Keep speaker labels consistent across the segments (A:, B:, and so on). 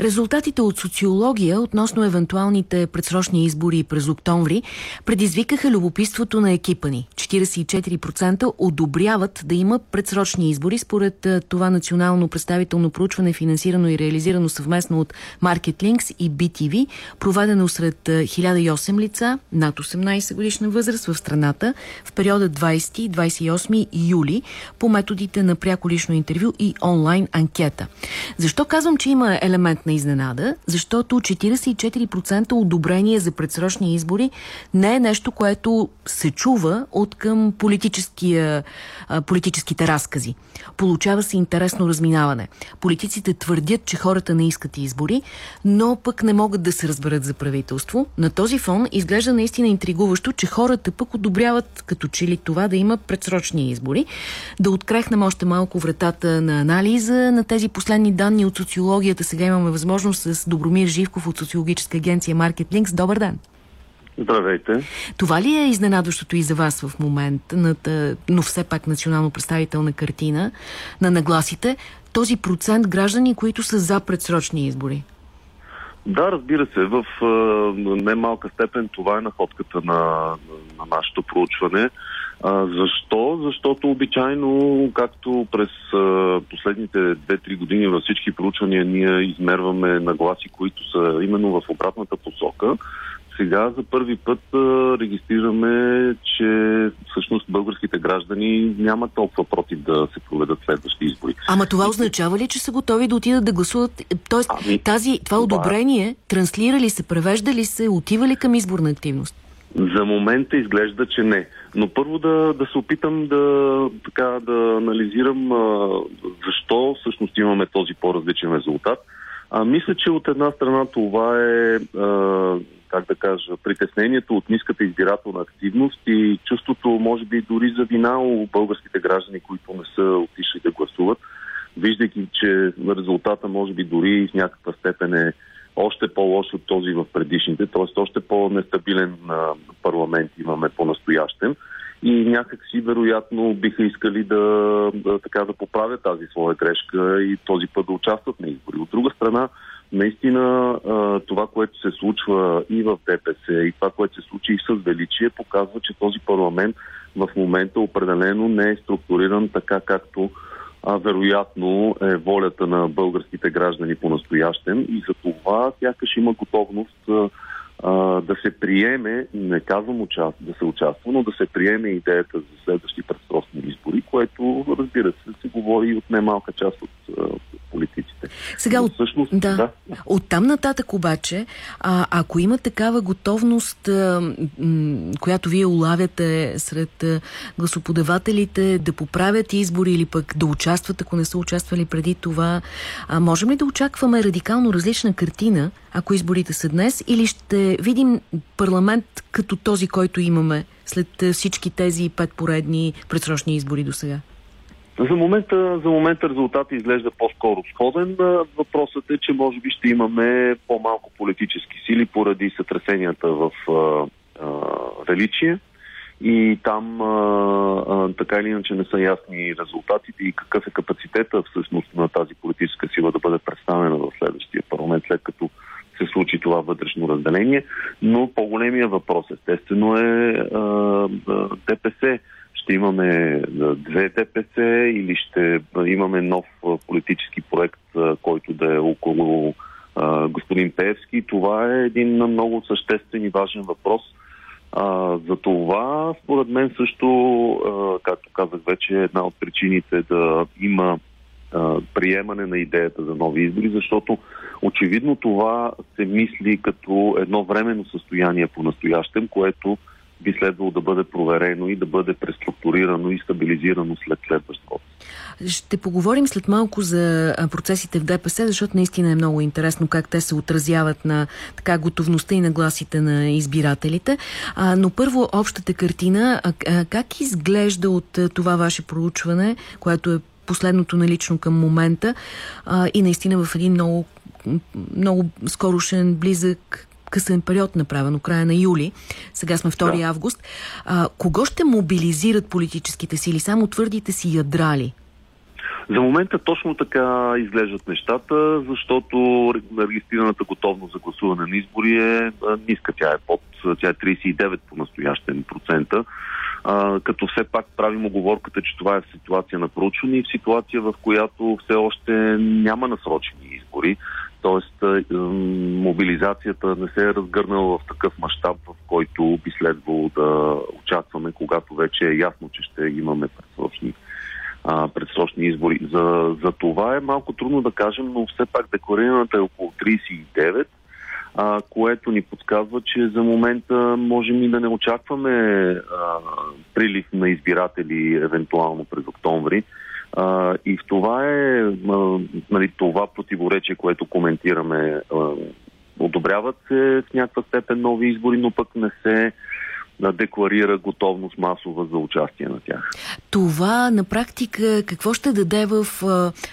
A: Резултатите от социология относно евентуалните предсрочни избори през октомври предизвикаха любопитството на екипа ни. 44% одобряват да има предсрочни избори според това национално представително проучване, финансирано и реализирано съвместно от Market и BTV, проведено сред 1008 лица над 18 годишна възраст в страната в периода 20-28 юли по методите на пряко лично интервю и онлайн анкета. Защо казвам, че има елемент на изненада? Защото 44% одобрение за предсрочни избори не е нещо, което се чува от към политическите разкази. Получава се интересно разминаване. Политиците твърдят, че хората не искат избори, но пък не могат да се разберат за правителство. На този фон изглежда наистина интригуващо, че хората пък одобряват като че ли това да има предсрочни избори. Да открехнем още малко вратата на анализа на тези последни данни от социологията. Сега имаме възможност с Добромир Живков от социологическа агенция Market Links. Добър ден!
B: Здравейте.
A: Това ли е изненадващото и за вас в момента, но все пак национално представителна картина на нагласите, този процент граждани, които са за предсрочни избори?
B: Да, разбира се. В немалка степен това е находката на, на нашето проучване. А, защо? Защото обичайно, както през а, последните 2-3 години във всички проучвания ние измерваме нагласи, които са именно в обратната посока, сега за първи път а, регистрираме, че всъщност българските граждани нямат толкова против да се проведат следващи избори.
A: Ама това означава ли, че са готови да отидат да гласуват? Тоест, ами, тази, това, това одобрение транслира ли се, превежда ли се, отива ли към изборна активност?
B: За момента изглежда, че не. Но първо да, да се опитам да, така, да анализирам а, защо всъщност имаме този по-различен резултат. А, мисля, че от една страна това е, а, как да кажа, притеснението от ниската избирателна активност и чувството, може би, дори за вина у българските граждани, които не са отишли да гласуват, виждайки, че резултата може би дори в някаква степен е още по-лош от този в предишните, т.е. още по-нестабилен парламент имаме по-настоящем и някакси вероятно биха искали да, да, така, да поправят тази своя грешка и този път да участват на избори. От друга страна, наистина това, което се случва и в ДПС, и това, което се случи и с Величие, показва, че този парламент в момента определено не е структуриран така, както а, вероятно е волята на българските граждани по настоящем и за това сякаш има готовност а, да се приеме, не казвам участ, да се участва, но да се приеме идеята за следващи предсрочни избори, което разбира се се говори от немалка част от, от политиците.
A: Сега, от, всъщност, да. да. От там нататък обаче, а, ако има такава готовност, а, която вие улавяте сред гласоподавателите да поправят избори или пък да участват, ако не са участвали преди това, а, можем ли да очакваме радикално различна картина, ако изборите са днес, или ще видим парламент като този, който имаме след всички тези пет поредни предсрочни избори до сега?
B: За момента, за момента резултатът изглежда по-скоро сходен. Въпросът е, че може би ще имаме по-малко политически сили поради сътресенията в а, а, Величие. И там а, а, така или иначе не са ясни резултатите и какъв е капацитета всъщност на тази политическа сила да бъде представена в следващия парламент, след като се случи това вътрешно разделение. Но по-големия въпрос естествено е а, а, ДПС ще имаме две ДПС или ще имаме нов политически проект, който да е около господин Певски. Това е един много съществен и важен въпрос. За това, според мен също, както казах вече, една от причините да има приемане на идеята за нови избори, защото очевидно това се мисли като едно временно състояние по настоящем, което би следвало да бъде проверено и да бъде преструктурирано и стабилизирано след следващ год.
A: Ще поговорим след малко за процесите в ДПС, защото наистина е много интересно как те се отразяват на така готовността и нагласите на избирателите. А, но първо общата картина, а, а, как изглежда от това ваше проучване, което е последното налично към момента а, и наистина в един много много скорошен, близък късен период направено, края на юли. Сега сме 2 да. август. А, кого ще мобилизират политическите сили? Само твърдите си ядрали?
B: За момента точно така изглеждат нещата, защото регистрираната готовност за гласуване на избори е ниска. Тя е под, тя е 39 по настоящен процента. А, като все пак правим оговорката, че това е в ситуация на проучване и в ситуация, в която все още няма насрочени избори. Тоест, мобилизацията не се е разгърнала в такъв мащаб, в който би следвало да участваме, когато вече е ясно, че ще имаме предсрочни, а, предсрочни избори. За, за това е малко трудно да кажем, но все пак декларираната е около 39, а, което ни подсказва, че за момента можем и да не очакваме а, прилив на избиратели евентуално през октомври. А, и в това е а, нали, това противоречие, което коментираме. А, одобряват се в някаква степен нови избори, но пък не се декларира готовност масова за участие на тях.
A: Това на практика какво ще даде в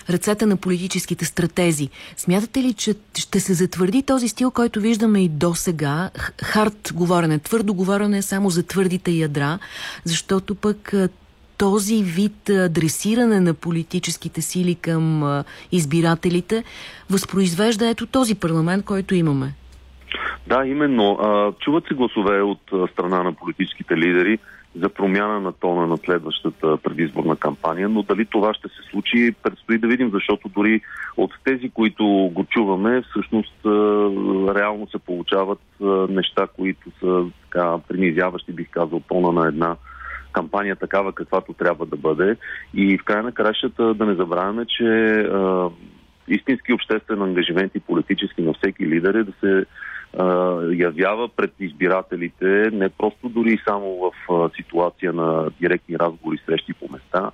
A: ръцете на политическите стратези? Смятате ли, че ще се затвърди този стил, който виждаме и до сега? Хард говорене, твърдо говорене само за твърдите ядра, защото пък този вид адресиране на политическите сили към избирателите възпроизвежда ето този парламент, който имаме.
B: Да, именно. Чуват се гласове от страна на политическите лидери за промяна на тона на следващата предизборна кампания, но дали това ще се случи, предстои да видим, защото дори от тези, които го чуваме, всъщност реално се получават неща, които са така принизяващи, бих казал, тона на една кампания такава, каквато трябва да бъде. И в края на кращата да не забравяме, че истински обществен ангажимент и политически на всеки лидер е да се явява пред избирателите не просто дори само в ситуация на директни разговори, срещи по места,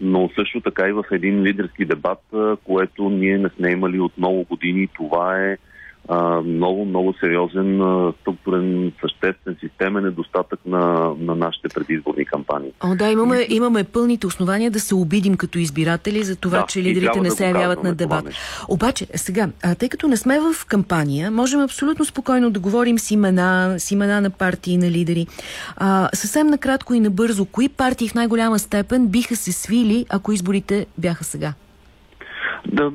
B: но също така и в един лидерски дебат, което ние не сме имали от много години. Това е а, много, много сериозен а, структурен, съществен, системен недостатък на, на нашите предизборни кампании.
A: О, да, имаме, имаме пълните основания да се обидим като избиратели за това, да, че лидерите не да се явяват на дебат. Обаче, сега, а, тъй като не сме в кампания, можем абсолютно спокойно да говорим с имена, с имена на партии на лидери. А, съвсем накратко и набързо, кои партии в най-голяма степен биха се свили, ако изборите бяха сега?
B: Да,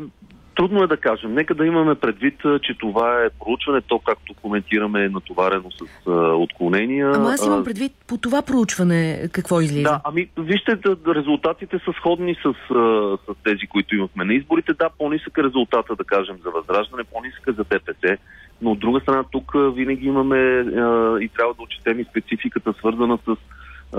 B: Трудно е да кажем. Нека да имаме предвид, че това е проучване, то както коментираме е натоварено с а, отклонения.
A: Ама аз имам предвид по това проучване какво излиза.
B: Да, ами вижте, да, резултатите са сходни с, с тези, които имахме на изборите. Да, по-нисък е резултата, да кажем, за Възраждане, по-нисък е за ДПС, но от друга страна тук винаги имаме а, и трябва да отчетем и спецификата, свързана с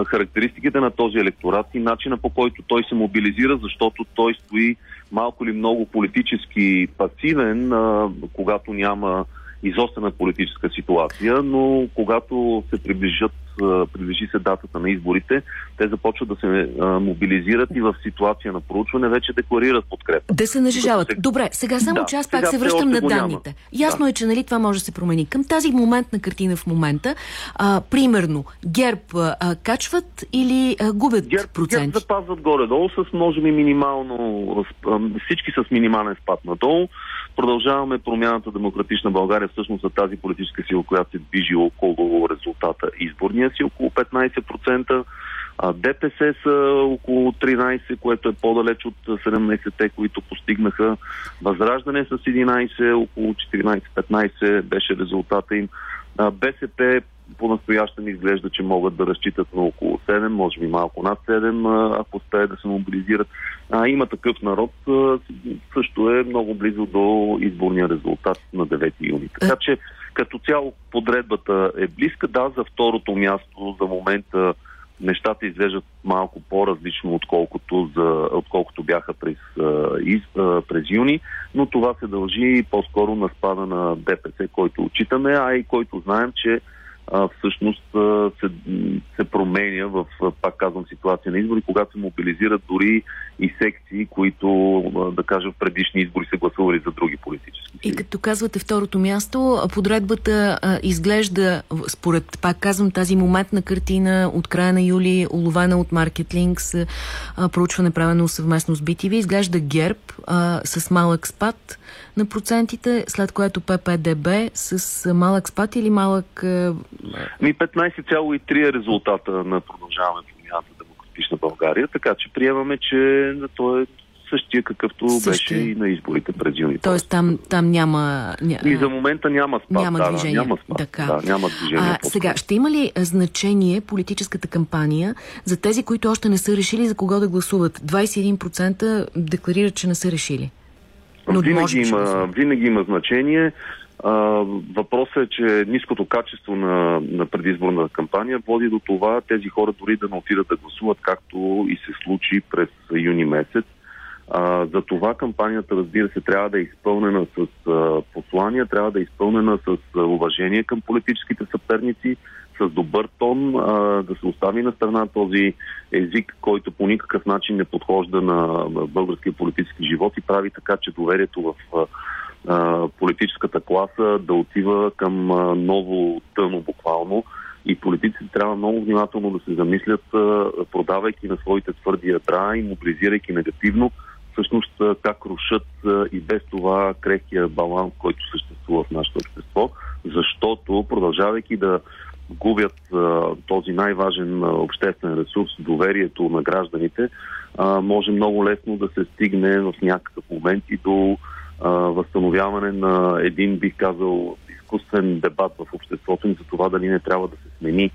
B: характеристиките на този електорат и начина по който той се мобилизира, защото той стои малко или много политически пасивен, когато няма изострена политическа ситуация, но когато се приближат приближи се датата на изборите, те започват да се а, мобилизират и в ситуация на проучване вече декларират подкрепа.
A: Да се нажижават. Се... Добре, сега само да, че аз пак се връщам на данните. Ясно да. е, че нали, това може да се промени. Към тази моментна картина в момента, а, примерно, ГЕРБ а, качват или а, губят
B: ГЕРБ,
A: проценти?
B: ГЕРБ запазват горе-долу с, може би, минимално, всички с минимален спад надолу. Продължаваме промяната Демократична България всъщност за тази политическа сила, която се движи около резултата изборния си около 15%. А ДПС са около 13, което е по-далеч от 17-те, които постигнаха. Възраждане с 11, около 14-15 беше резултата им. А БСП по-настоящем изглежда, че могат да разчитат на около 7, може би малко над 7, ако успеят да се мобилизират. А, има такъв народ, също е много близо до изборния резултат на 9 юни. Така че като цяло подредбата е близка. Да, за второто място за момента нещата изглеждат малко по-различно, отколкото, за, отколкото бяха през, през юни, но това се дължи по-скоро на спада на ДПС, който отчитаме, а и който знаем, че а, всъщност а, се, се променя в, пак казвам, ситуация на избори, когато се мобилизират дори и секции, които, да кажем, в предишни избори се гласували за други политически.
A: И като казвате второто място, подредбата а, изглежда, според, пак казвам, тази моментна картина от края на юли, уловена от Market Links, а, проучване правено съвместно с BTV, изглежда ГЕРБ а, с малък спад на процентите, след което ППДБ с малък спад или малък
B: ми 15,3 е резултата на продължаване промяната Демократична България, така че приемаме, че то е същия какъвто същия. беше и на изборите през юни.
A: Тоест там, там няма...
B: И за момента няма спад.
A: Няма
B: да,
A: движение.
B: Няма спад.
A: Така.
B: Да, няма движение.
A: А, сега, ще има ли значение политическата кампания за тези, които още не са решили за кого да гласуват? 21% декларират, че не са решили.
B: Но винаги, може, има, винаги има значение. А, въпросът е, че ниското качество на, на предизборна кампания води до това тези хора дори да не отидат да гласуват, както и се случи през юни месец. А, за това кампанията, разбира се, трябва да е изпълнена с а, послания, трябва да е изпълнена с а, уважение към политическите съперници, с добър тон, а, да се остави на страна този език, който по никакъв начин не подхожда на българския политически живот и прави така, че доверието в а, политическата класа да отива към а, ново тъно буквално. И политиците трябва много внимателно да се замислят, продавайки на своите твърди ядра и мобилизирайки негативно, всъщност как рушат и без това крехкия баланс, който съществува в нашето общество, защото продължавайки да губят а, този най-важен а, обществен ресурс, доверието на гражданите, а, може много лесно да се стигне в някакъв момент и до а, възстановяване на един, бих казал, изкуствен дебат в обществото за това дали не трябва да се смени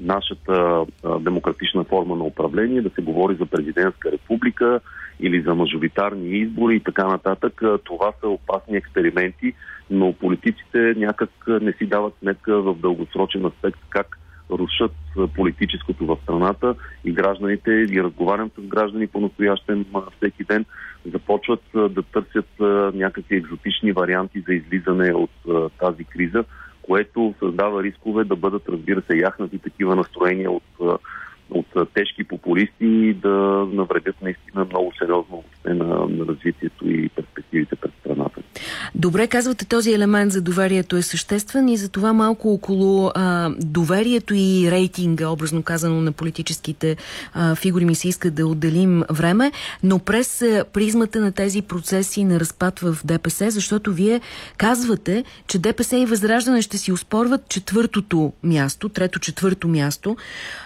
B: нашата а, демократична форма на управление, да се говори за президентска република или за мажоритарни избори и така нататък. Това са опасни експерименти, но политиците някак не си дават сметка в дългосрочен аспект как рушат политическото в страната и гражданите, и разговарям с граждани по-настоящен всеки ден, започват да търсят някакви екзотични варианти за излизане от тази криза, което създава рискове да бъдат, разбира се, яхнати такива настроения от от тежки популисти да навредят наистина много сериозно на, на развитието и перспективите.
A: Добре, казвате, този елемент за доверието е съществен и за това малко около а, доверието и рейтинга, образно казано на политическите а, фигури ми се иска да отделим време, но през призмата на тези процеси на разпад в ДПС, защото вие казвате, че ДПС и Възраждане ще си успорват четвъртото място, трето-четвърто място.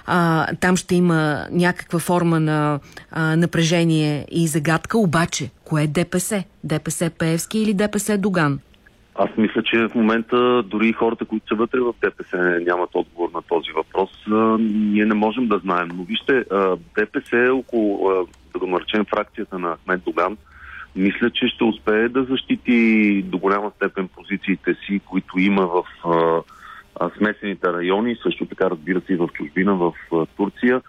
A: А, там ще има някаква форма на а, напрежение и загадка, обаче, кое е ДПС? ДПС Пеевски или ДПС Доган?
B: Аз мисля, че в момента дори хората, които са вътре в ДПС, нямат отговор на този въпрос. Ние не можем да знаем. Но вижте, ДПС е около, да го наречем, фракцията на Ахмед Доган. Мисля, че ще успее да защити до голяма степен позициите си, които има в смесените райони, също така разбира се и в чужбина, в Турция,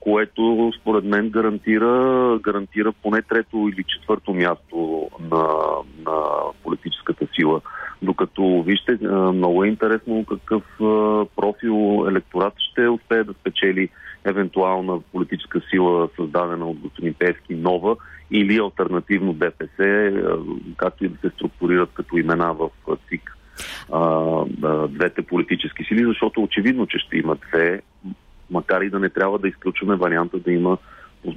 B: което според мен гарантира, гарантира поне трето или четвърто място на, на политическата сила. Докато, вижте, много е интересно какъв профил електорат ще успее да спечели евентуална политическа сила, създадена от господин Певски, нова или альтернативно ДПС, както и да се структурират като имена в ЦИК а, а, двете политически сили, защото очевидно, че ще има две, макар и да не трябва да изключваме варианта да има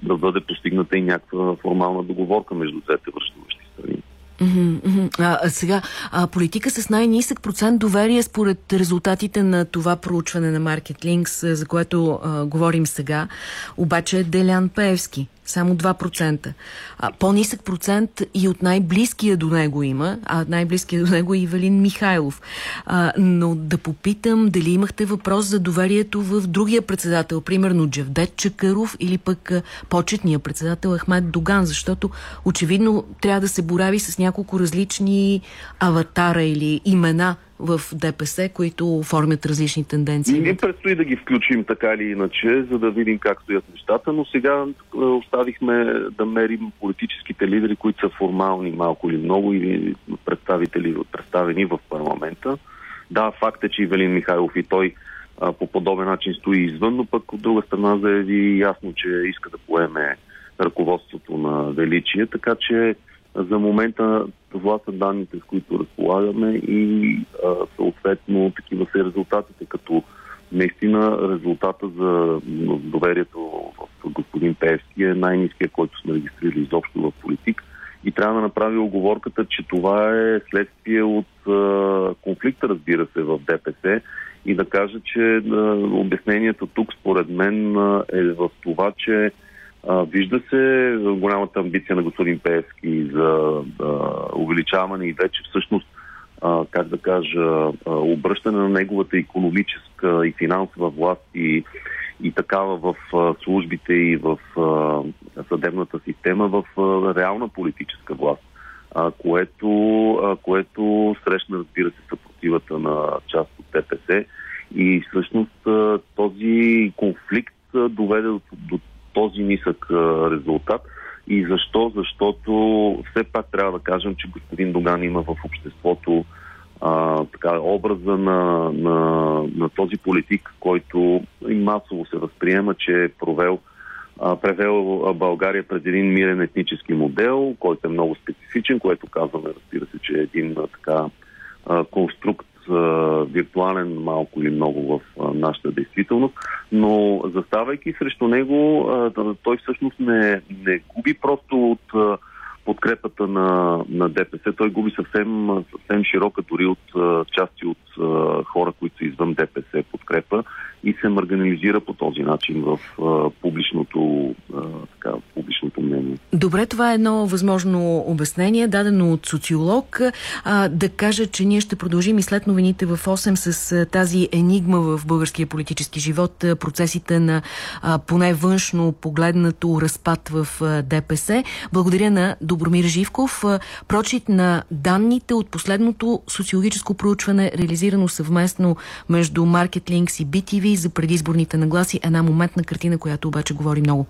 B: да бъде постигната и някаква формална договорка между двете връщуващи страни.
A: А, сега, а, политика с най-нисък процент доверие според резултатите на това проучване на Market Links, за което а, говорим сега, обаче е Делян Пеевски. Само 2%. По-нисък процент и от най-близкия до него има, а най-близкия до него е Ивелин Михайлов. А, но да попитам дали имахте въпрос за доверието в другия председател, примерно Джевдет Чакаров или пък а, почетния председател Ахмед Доган, защото очевидно трябва да се борави с няколко различни аватара или имена в ДПС, които оформят различни тенденции?
B: Ние предстои да ги включим така или иначе, за да видим как стоят нещата, но сега е, оставихме да мерим политическите лидери, които са формални малко или много или представители, представени в парламента. Да, факт е, че Ивелин Михайлов и той а, по подобен начин стои извън, но пък от друга страна заяви ясно, че иска да поеме ръководството на величие, така че за момента това са данните, с които разполагаме и а, съответно такива са резултатите, като наистина резултата за доверието в господин Певски е най-низкият, който сме регистрирали изобщо в политик. И трябва да направи оговорката, че това е следствие от а, конфликта, разбира се, в ДПС и да кажа, че а, обяснението тук според мен е в това, че Вижда се голямата амбиция на господин Пеевски за увеличаване и вече всъщност, как да кажа, обръщане на неговата економическа и финансова власт и, и такава в службите и в съдебната система в реална политическа власт, което, което срещна, разбира се, съпротивата на част от ДПС и всъщност този конфликт доведе до, до този нисък резултат. И защо? Защото все пак трябва да кажем, че господин Доган има в обществото а, така, образа на, на, на този политик, който и масово се възприема, че е провел превел България през един мирен етнически модел, който е много специфичен, което казваме, разбира се, че е един така конструкт виртуален малко или много в нашата действителност, но заставайки срещу него, той всъщност не, не губи просто от подкрепата на, на ДПС. Той губи съвсем, съвсем широка, дори от части от хора, които са извън ДПС подкрепа и се марганализира по този начин в мнение.
A: Добре, това е едно възможно обяснение, дадено от социолог. А, да кажа, че ние ще продължим и след новините в 8 с тази енигма в българския политически живот, процесите на а, поне външно погледнато разпад в а, ДПС. Благодаря на Добромир Живков. Прочит на данните от последното социологическо проучване, реализирано съвместно между Market Links и BTV за предизборните нагласи. Една моментна картина, която обаче говори много.